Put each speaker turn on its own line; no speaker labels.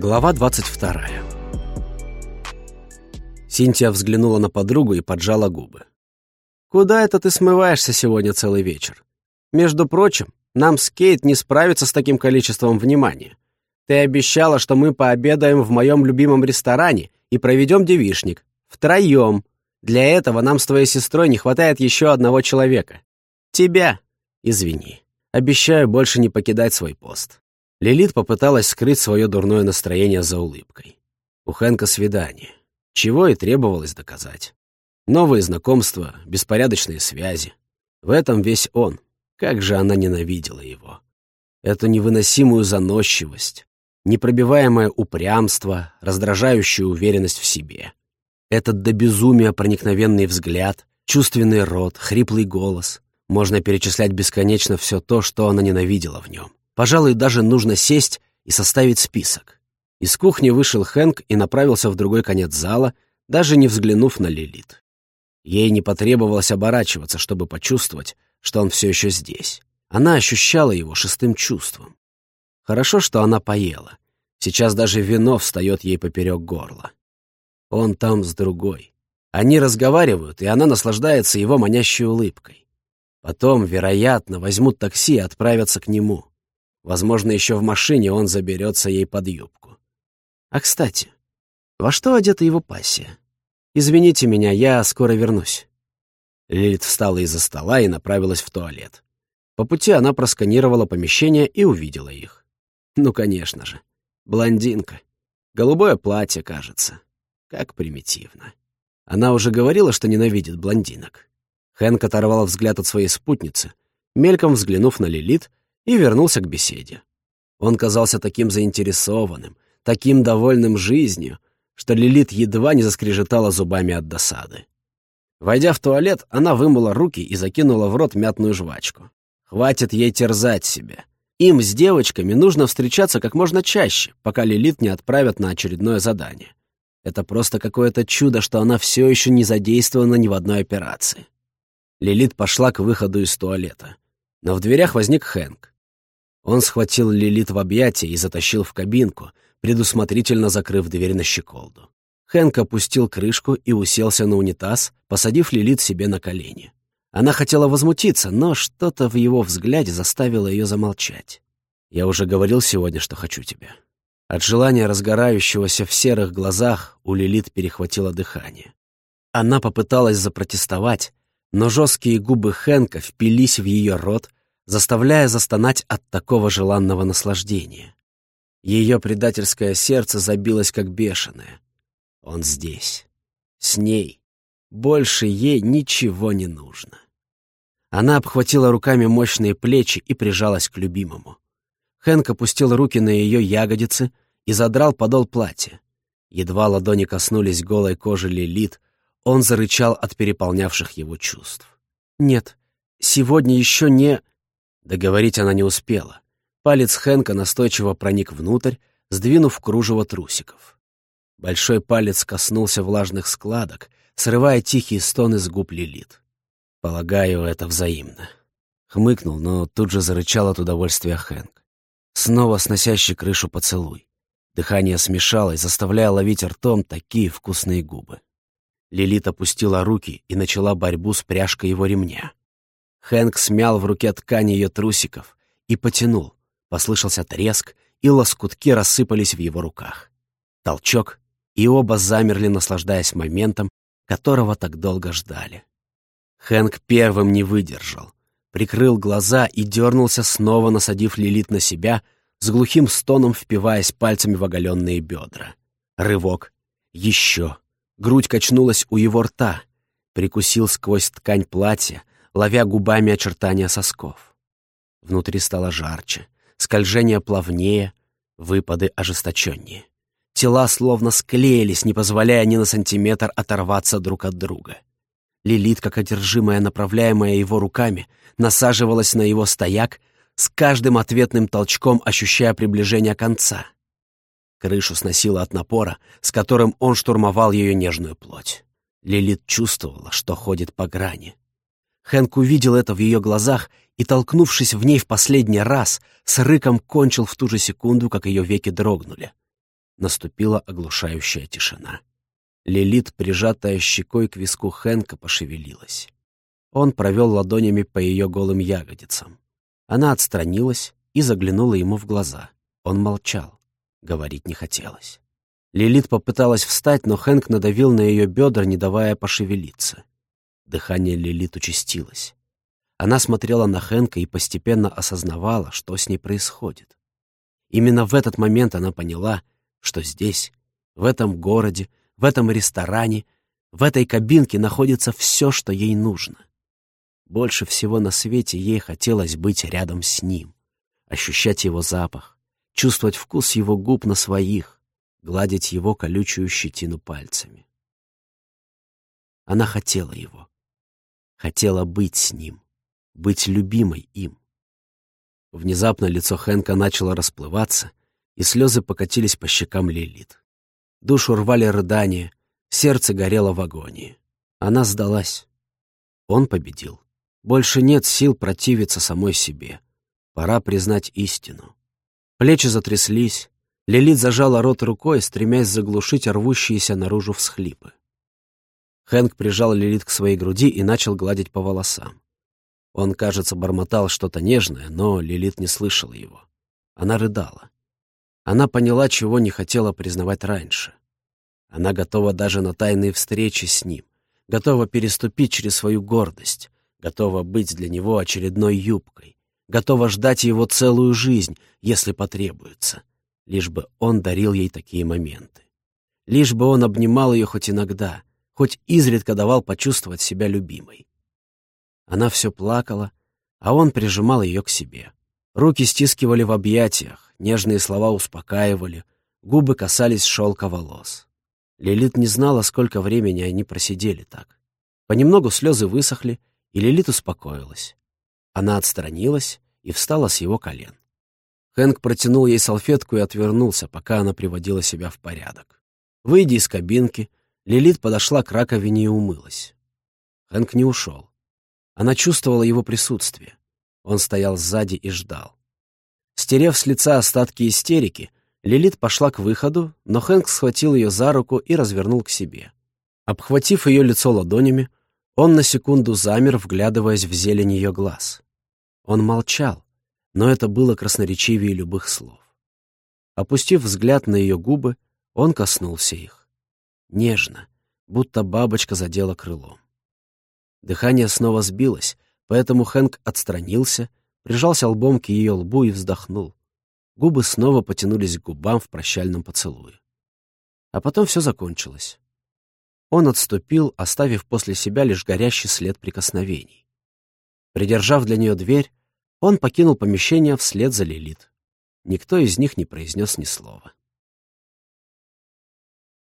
Глава 22 Синтия взглянула на подругу и поджала губы. «Куда это ты смываешься сегодня целый вечер? Между прочим, нам с Кейт не справиться с таким количеством внимания. Ты обещала, что мы пообедаем в моем любимом ресторане и проведем девишник. Втроем. Для этого нам с твоей сестрой не хватает еще одного человека. Тебя. Извини. Обещаю больше не покидать свой пост». Лилит попыталась скрыть свое дурное настроение за улыбкой. У Хэнка свидание. Чего и требовалось доказать. Новые знакомства, беспорядочные связи. В этом весь он. Как же она ненавидела его. Эту невыносимую заносчивость, непробиваемое упрямство, раздражающую уверенность в себе. Этот до безумия проникновенный взгляд, чувственный рот, хриплый голос. Можно перечислять бесконечно все то, что она ненавидела в нем. Пожалуй, даже нужно сесть и составить список. Из кухни вышел Хэнк и направился в другой конец зала, даже не взглянув на Лилит. Ей не потребовалось оборачиваться, чтобы почувствовать, что он все еще здесь. Она ощущала его шестым чувством. Хорошо, что она поела. Сейчас даже вино встает ей поперек горла. Он там с другой. Они разговаривают, и она наслаждается его манящей улыбкой. Потом, вероятно, возьмут такси и отправятся к нему. Возможно, еще в машине он заберется ей под юбку. А, кстати, во что одета его пассия? Извините меня, я скоро вернусь. Лилит встала из-за стола и направилась в туалет. По пути она просканировала помещение и увидела их. Ну, конечно же. Блондинка. Голубое платье, кажется. Как примитивно. Она уже говорила, что ненавидит блондинок. Хэнк оторвал взгляд от своей спутницы, мельком взглянув на Лилит, и вернулся к беседе. Он казался таким заинтересованным, таким довольным жизнью, что Лилит едва не заскрежетала зубами от досады. Войдя в туалет, она вымыла руки и закинула в рот мятную жвачку. Хватит ей терзать себя. Им с девочками нужно встречаться как можно чаще, пока Лилит не отправят на очередное задание. Это просто какое-то чудо, что она все еще не задействована ни в одной операции. Лилит пошла к выходу из туалета. Но в дверях возник Хэнк. Он схватил Лилит в объятия и затащил в кабинку, предусмотрительно закрыв дверь на щеколду. Хэнк опустил крышку и уселся на унитаз, посадив Лилит себе на колени. Она хотела возмутиться, но что-то в его взгляде заставило ее замолчать. «Я уже говорил сегодня, что хочу тебя». От желания разгорающегося в серых глазах у Лилит перехватило дыхание. Она попыталась запротестовать, но жесткие губы Хэнка впились в ее рот, заставляя застонать от такого желанного наслаждения. Ее предательское сердце забилось как бешеное. Он здесь, с ней. Больше ей ничего не нужно. Она обхватила руками мощные плечи и прижалась к любимому. Хэнк опустил руки на ее ягодицы и задрал подол платья. Едва ладони коснулись голой кожи Лилит, он зарычал от переполнявших его чувств. «Нет, сегодня еще не...» Договорить она не успела. Палец Хэнка настойчиво проник внутрь, сдвинув кружево трусиков. Большой палец коснулся влажных складок, срывая тихие стоны с губ Лилит. Полагаю, это взаимно. Хмыкнул, но тут же зарычал от удовольствия Хэнк. Снова сносящий крышу поцелуй. Дыхание смешалось, заставляя ловить ртом такие вкусные губы. Лилит опустила руки и начала борьбу с пряжкой его ремня. Хэнк смял в руке ткань ее трусиков и потянул. Послышался треск, и лоскутки рассыпались в его руках. Толчок, и оба замерли, наслаждаясь моментом, которого так долго ждали. Хэнк первым не выдержал. Прикрыл глаза и дернулся, снова насадив Лилит на себя, с глухим стоном впиваясь пальцами в оголенные бедра. Рывок. Еще. Грудь качнулась у его рта. Прикусил сквозь ткань платья, ловя губами очертания сосков. Внутри стало жарче, скольжение плавнее, выпады ожесточеннее. Тела словно склеились, не позволяя ни на сантиметр оторваться друг от друга. Лилит, как одержимая, направляемая его руками, насаживалась на его стояк, с каждым ответным толчком ощущая приближение конца. Крышу сносило от напора, с которым он штурмовал ее нежную плоть. Лилит чувствовала, что ходит по грани, Хэнк увидел это в ее глазах и, толкнувшись в ней в последний раз, с рыком кончил в ту же секунду, как ее веки дрогнули. Наступила оглушающая тишина. Лилит, прижатая щекой к виску Хэнка, пошевелилась. Он провел ладонями по ее голым ягодицам. Она отстранилась и заглянула ему в глаза. Он молчал. Говорить не хотелось. Лилит попыталась встать, но Хэнк надавил на ее бедра, не давая пошевелиться. Дыхание Лилит участилось. Она смотрела на Хэнка и постепенно осознавала, что с ней происходит. Именно в этот момент она поняла, что здесь, в этом городе, в этом ресторане, в этой кабинке находится все, что ей нужно. Больше всего на свете ей хотелось быть рядом с ним, ощущать его запах, чувствовать вкус его губ на своих, гладить его колючую щетину пальцами. Она хотела его, хотела быть с ним, быть любимой им. Внезапно лицо Хэнка начало расплываться, и слезы покатились по щекам Лилит. Душу рвали рыдания, сердце горело в агонии. Она сдалась. Он победил. Больше нет сил противиться самой себе. Пора признать истину. Плечи затряслись. Лилит зажала рот рукой, стремясь заглушить рвущиеся наружу всхлипы. Хэнк прижал Лилит к своей груди и начал гладить по волосам. Он, кажется, бормотал что-то нежное, но Лилит не слышала его. Она рыдала. Она поняла, чего не хотела признавать раньше. Она готова даже на тайные встречи с ним, готова переступить через свою гордость, готова быть для него очередной юбкой, готова ждать его целую жизнь, если потребуется, лишь бы он дарил ей такие моменты. Лишь бы он обнимал ее хоть иногда, хоть изредка давал почувствовать себя любимой. Она все плакала, а он прижимал ее к себе. Руки стискивали в объятиях, нежные слова успокаивали, губы касались шелка волос. Лилит не знала, сколько времени они просидели так. Понемногу слезы высохли, и Лилит успокоилась. Она отстранилась и встала с его колен. Хэнк протянул ей салфетку и отвернулся, пока она приводила себя в порядок. Выйдя из кабинки, Лилит подошла к раковине и умылась. Хэнк не ушел. Она чувствовала его присутствие. Он стоял сзади и ждал. Стерев с лица остатки истерики, Лилит пошла к выходу, но Хэнк схватил ее за руку и развернул к себе. Обхватив ее лицо ладонями, он на секунду замер, вглядываясь в зелень ее глаз. Он молчал, но это было красноречивее любых слов. Опустив взгляд на ее губы, он коснулся их. Нежно, будто бабочка задела крылом. Дыхание снова сбилось, поэтому Хэнк отстранился, прижался лбом к ее лбу и вздохнул. Губы снова потянулись к губам в прощальном поцелуе. А потом все закончилось. Он отступил, оставив после себя лишь горящий след прикосновений. Придержав для нее дверь, он покинул помещение вслед за Лилит. Никто из них не произнес ни слова.